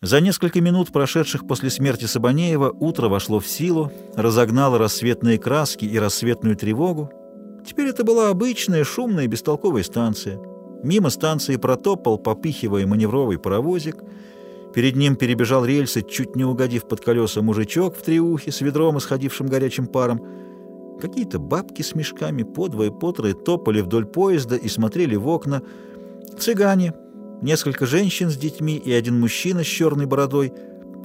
За несколько минут, прошедших после смерти Сабанеева, утро вошло в силу, разогнало рассветные краски и рассветную тревогу. Теперь это была обычная шумная бестолковая станция. Мимо станции протопал, попихивая маневровый паровозик. Перед ним перебежал рельсы, чуть не угодив под колеса мужичок в триухе с ведром, исходившим горячим паром. Какие-то бабки с мешками, подвое потрое, топали вдоль поезда и смотрели в окна. Цыгане Несколько женщин с детьми и один мужчина с черной бородой,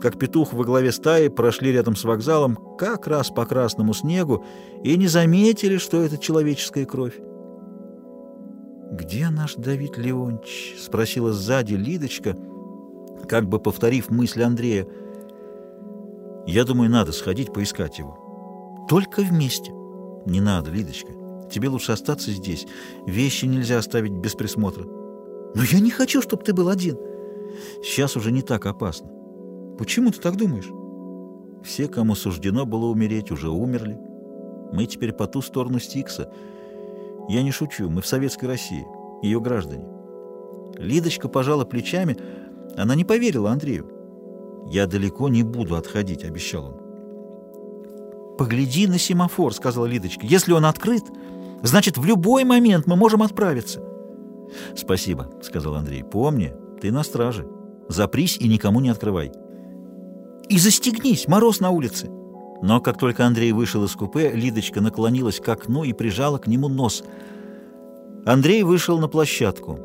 как петух во главе стаи, прошли рядом с вокзалом как раз по красному снегу и не заметили, что это человеческая кровь. «Где наш Давид Леонтьевич?» — спросила сзади Лидочка, как бы повторив мысль Андрея. «Я думаю, надо сходить поискать его. Только вместе». «Не надо, Лидочка. Тебе лучше остаться здесь. Вещи нельзя оставить без присмотра». Но я не хочу, чтобы ты был один. Сейчас уже не так опасно. Почему ты так думаешь? Все, кому суждено было умереть, уже умерли. Мы теперь по ту сторону Стикса. Я не шучу, мы в Советской России, ее граждане. Лидочка пожала плечами, она не поверила Андрею. «Я далеко не буду отходить», — обещал он. «Погляди на семафор», — сказала Лидочка. «Если он открыт, значит, в любой момент мы можем отправиться». «Спасибо», — сказал Андрей. «Помни, ты на страже. Запрись и никому не открывай». «И застегнись, мороз на улице». Но как только Андрей вышел из купе, Лидочка наклонилась к окну и прижала к нему нос. Андрей вышел на площадку.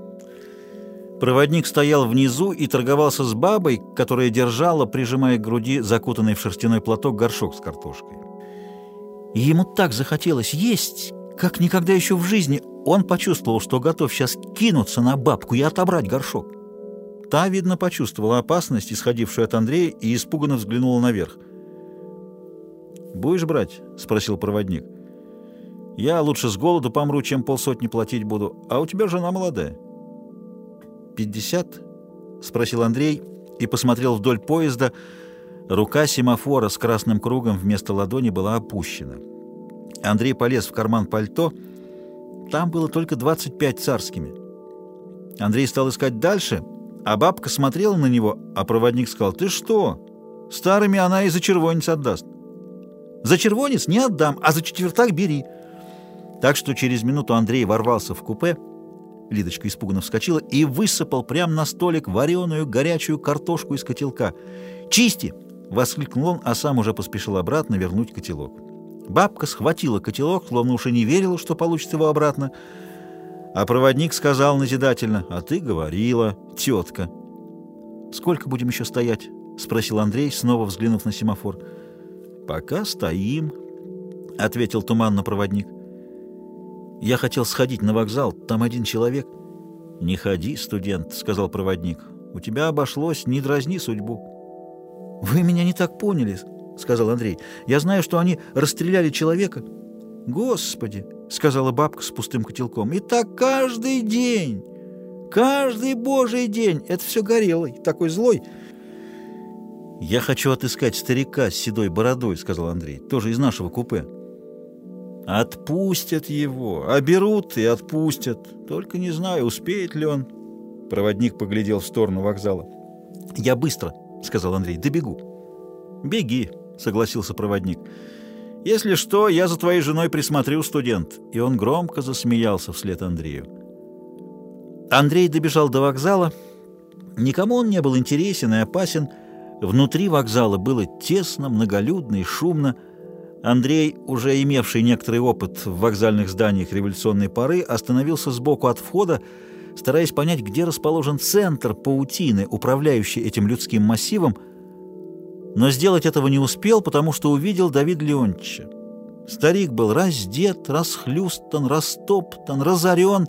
Проводник стоял внизу и торговался с бабой, которая держала, прижимая к груди закутанный в шерстяной платок горшок с картошкой. И ему так захотелось есть, как никогда еще в жизни он почувствовал, что готов сейчас кинуться на бабку и отобрать горшок. Та, видно, почувствовала опасность, исходившую от Андрея, и испуганно взглянула наверх. «Будешь брать?» — спросил проводник. «Я лучше с голоду помру, чем полсотни платить буду, а у тебя жена молодая». «Пятьдесят?» — спросил Андрей и посмотрел вдоль поезда. Рука семафора с красным кругом вместо ладони была опущена. Андрей полез в карман пальто. Там было только 25 царскими. Андрей стал искать дальше, а бабка смотрела на него, а проводник сказал, «Ты что? Старыми она и за червонец отдаст». «За червонец не отдам, а за четвертак бери». Так что через минуту Андрей ворвался в купе, Лидочка испуганно вскочила и высыпал прямо на столик вареную горячую картошку из котелка. «Чисти!» — воскликнул он, а сам уже поспешил обратно вернуть котелок. Бабка схватила котелок, словно уж и не верила, что получит его обратно. А проводник сказал назидательно, «А ты говорила, тетка». «Сколько будем еще стоять?» — спросил Андрей, снова взглянув на семафор. «Пока стоим», — ответил туманно проводник. «Я хотел сходить на вокзал, там один человек». «Не ходи, студент», — сказал проводник. «У тебя обошлось, не дразни судьбу». «Вы меня не так поняли», — сказал Андрей. «Я знаю, что они расстреляли человека». «Господи!» — сказала бабка с пустым котелком. «И так каждый день! Каждый божий день! Это все горелый, такой злой!» «Я хочу отыскать старика с седой бородой», — сказал Андрей. «Тоже из нашего купе». «Отпустят его, оберут и отпустят. Только не знаю, успеет ли он». Проводник поглядел в сторону вокзала. «Я быстро», — сказал Андрей, — «добегу». «Беги», — согласился проводник. «Если что, я за твоей женой присмотрю, студент». И он громко засмеялся вслед Андрею. Андрей добежал до вокзала. Никому он не был интересен и опасен. Внутри вокзала было тесно, многолюдно и шумно. Андрей, уже имевший некоторый опыт в вокзальных зданиях революционной поры, остановился сбоку от входа, стараясь понять, где расположен центр паутины, управляющий этим людским массивом, но сделать этого не успел, потому что увидел Давид Леонтьевича. Старик был раздет, расхлюстан, растоптан, разорен.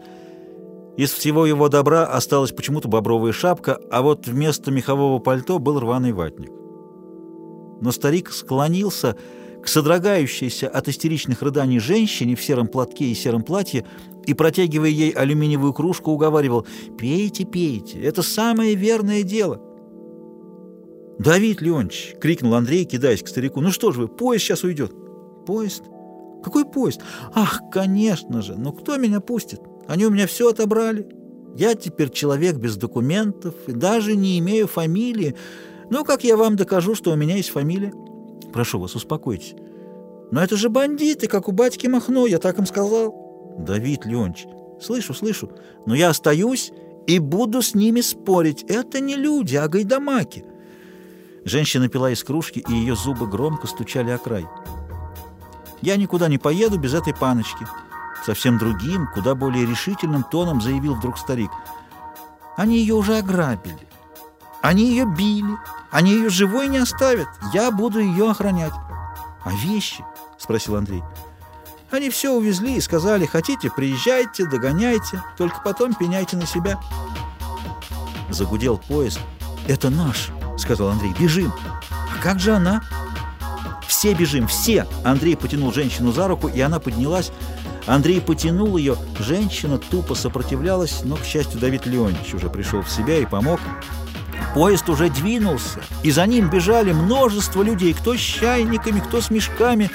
Из всего его добра осталась почему-то бобровая шапка, а вот вместо мехового пальто был рваный ватник. Но старик склонился к содрогающейся от истеричных рыданий женщине в сером платке и сером платье и, протягивая ей алюминиевую кружку, уговаривал «Пейте, пейте, это самое верное дело». «Давид Леонтьевич!» — крикнул Андрей, кидаясь к старику. «Ну что ж вы, поезд сейчас уйдет!» «Поезд? Какой поезд? Ах, конечно же! Но кто меня пустит? Они у меня все отобрали. Я теперь человек без документов и даже не имею фамилии. Ну, как я вам докажу, что у меня есть фамилия? Прошу вас, успокойтесь. Но это же бандиты, как у батьки Махно, я так им сказал. Давид Леонч, слышу, слышу, но я остаюсь и буду с ними спорить. Это не люди, а гайдамаки. Женщина пила из кружки, и ее зубы громко стучали о край. «Я никуда не поеду без этой паночки», — совсем другим, куда более решительным тоном заявил вдруг старик. «Они ее уже ограбили. Они ее били. Они ее живой не оставят. Я буду ее охранять». «А вещи?» — спросил Андрей. «Они все увезли и сказали, хотите, приезжайте, догоняйте, только потом пеняйте на себя». Загудел поезд. «Это наш», — сказал Андрей. «Бежим». «А как же она?» «Все бежим, все!» Андрей потянул женщину за руку, и она поднялась. Андрей потянул ее. Женщина тупо сопротивлялась, но, к счастью, Давид Леонидович уже пришел в себя и помог. Поезд уже двинулся, и за ним бежали множество людей, кто с чайниками, кто с мешками.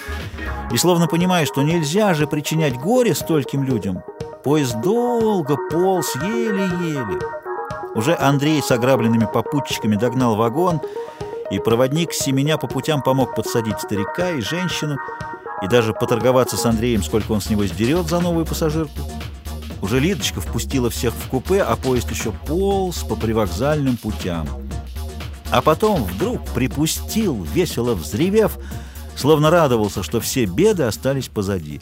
И словно понимая, что нельзя же причинять горе стольким людям, поезд долго полз еле-еле. Уже Андрей с ограбленными попутчиками догнал вагон, и проводник Семеня по путям помог подсадить старика и женщину, и даже поторговаться с Андреем, сколько он с него сдерет за новую пассажирку. Уже Лидочка впустила всех в купе, а поезд еще полз по привокзальным путям. А потом вдруг припустил, весело взревев, словно радовался, что все беды остались позади.